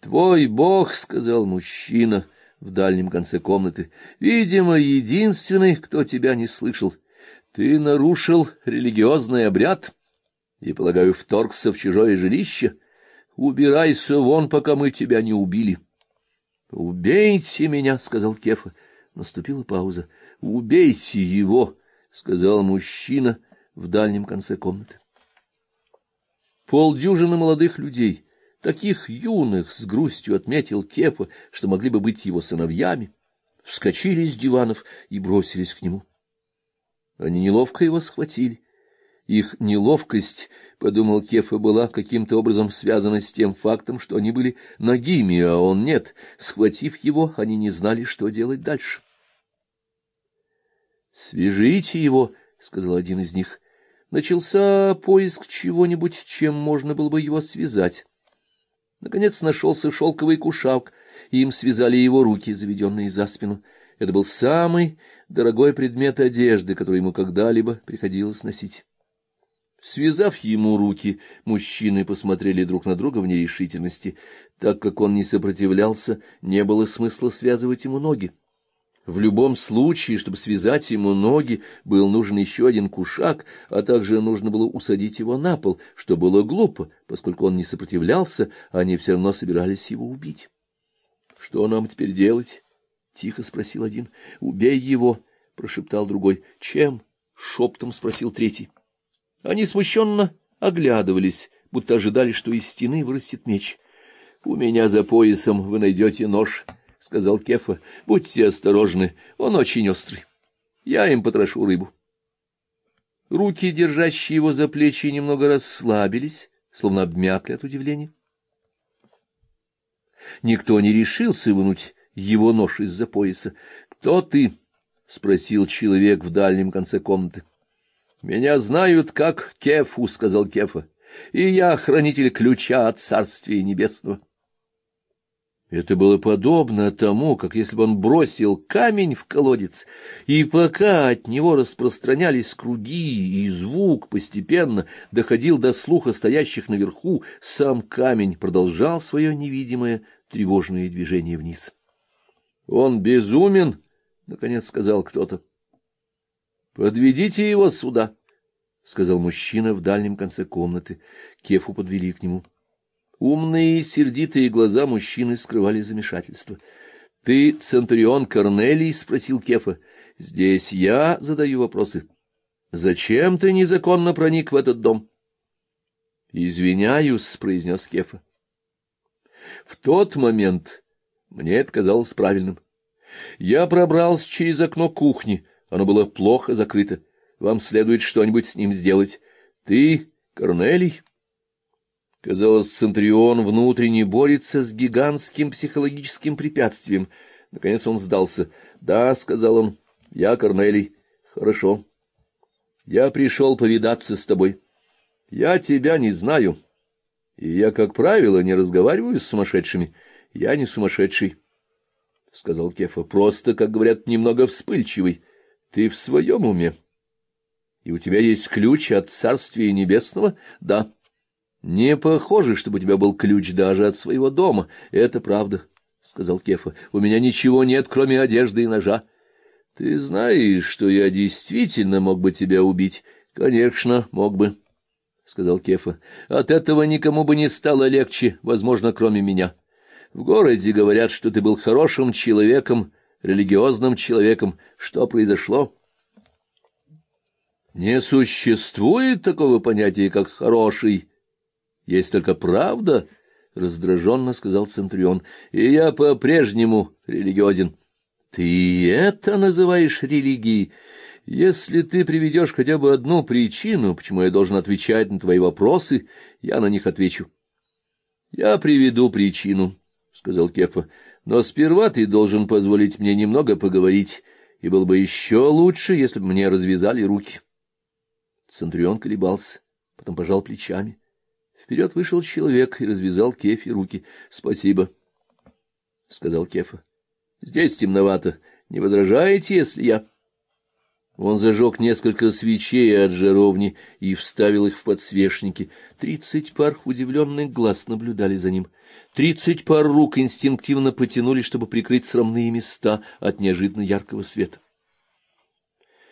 — Твой бог, — сказал мужчина в дальнем конце комнаты, — видимо, единственный, кто тебя не слышал. Ты нарушил религиозный обряд и, полагаю, вторгся в чужое жилище. Убирайся вон, пока мы тебя не убили. — Убейте меня, — сказал Кефа. Наступила пауза. — Убейте его, — сказал мужчина в дальнем конце комнаты. Полдюжины молодых людей, таких юных, с грустью отметил Кефа, что могли бы быть его сыновьями, вскочили с диванов и бросились к нему. Они неловко его схватили. Их неловкость, — подумал Кефа, — была каким-то образом связана с тем фактом, что они были нагими, а он нет. Схватив его, они не знали, что делать дальше. — Свяжите его, — сказал один из них. Начался поиск чего-нибудь, чем можно было бы его связать. Наконец нашелся шелковый кушак, и им связали его руки, заведенные за спину. Это был самый дорогой предмет одежды, который ему когда-либо приходилось носить. Связав ему руки, мужчины посмотрели друг на друга в нерешительности. Так как он не сопротивлялся, не было смысла связывать ему ноги. В любом случае, чтобы связать ему ноги, был нужен еще один кушак, а также нужно было усадить его на пол, что было глупо, поскольку он не сопротивлялся, а они все равно собирались его убить. — Что нам теперь делать? — тихо спросил один. — Убей его, — прошептал другой. — Чем? — шептом спросил третий. Они смущенно оглядывались, будто ожидали, что из стены вырастет меч. — У меня за поясом вы найдете нож, —— сказал Кефа. — Будьте осторожны, он очень острый. Я им потрошу рыбу. Руки, держащие его за плечи, немного расслабились, словно обмякли от удивления. Никто не решился вынуть его нож из-за пояса. — Кто ты? — спросил человек в дальнем конце комнаты. — Меня знают как Кефу, — сказал Кефа, — и я хранитель ключа от Царствия Небесного. — это было подобно тому, как если бы он бросил камень в колодец, и пока от него распространялись круги, и звук постепенно доходил до слуха стоящих наверху, сам камень продолжал свое невидимое тревожное движение вниз. — Он безумен, — наконец сказал кто-то. — Подведите его сюда, — сказал мужчина в дальнем конце комнаты. Кефу подвели к нему. — Умные сердитые глаза мужчины скрывали замешательство. — Ты Центурион Корнелий? — спросил Кефа. — Здесь я задаю вопросы. Зачем ты незаконно проник в этот дом? — Извиняюсь, — произнес Кефа. В тот момент мне это казалось правильным. Я пробрался через окно кухни. Оно было плохо закрыто. Вам следует что-нибудь с ним сделать. Ты Корнелий? Казалось, Центрион внутренне борется с гигантским психологическим препятствием. Наконец он сдался. — Да, — сказал он, — я Корнелий. — Хорошо. Я пришел повидаться с тобой. Я тебя не знаю. И я, как правило, не разговариваю с сумасшедшими. Я не сумасшедший, — сказал Кефа. — Просто, как говорят, немного вспыльчивый. Ты в своем уме? И у тебя есть ключ от Царствия Небесного? — Да. — не похоже, чтобы у тебя был ключ даже от своего дома. Это правда, — сказал Кефа. — У меня ничего нет, кроме одежды и ножа. — Ты знаешь, что я действительно мог бы тебя убить? — Конечно, мог бы, — сказал Кефа. — От этого никому бы не стало легче, возможно, кроме меня. В городе говорят, что ты был хорошим человеком, религиозным человеком. Что произошло? — Не существует такого понятия, как «хороший», есть только правда, — раздраженно сказал Центурион, — и я по-прежнему религиозен. Ты это называешь религией? Если ты приведешь хотя бы одну причину, почему я должен отвечать на твои вопросы, я на них отвечу. — Я приведу причину, — сказал Кефа, — но сперва ты должен позволить мне немного поговорить, и было бы еще лучше, если бы мне развязали руки. Центурион колебался, потом пожал плечами. Вперед вышел человек и развязал Кефе руки. — Спасибо, — сказал Кефа. — Здесь темновато. Не возражаете, если я... Он зажег несколько свечей от жаровни и вставил их в подсвечники. Тридцать пар удивленных глаз наблюдали за ним. Тридцать пар рук инстинктивно потянулись, чтобы прикрыть срамные места от неожиданно яркого света.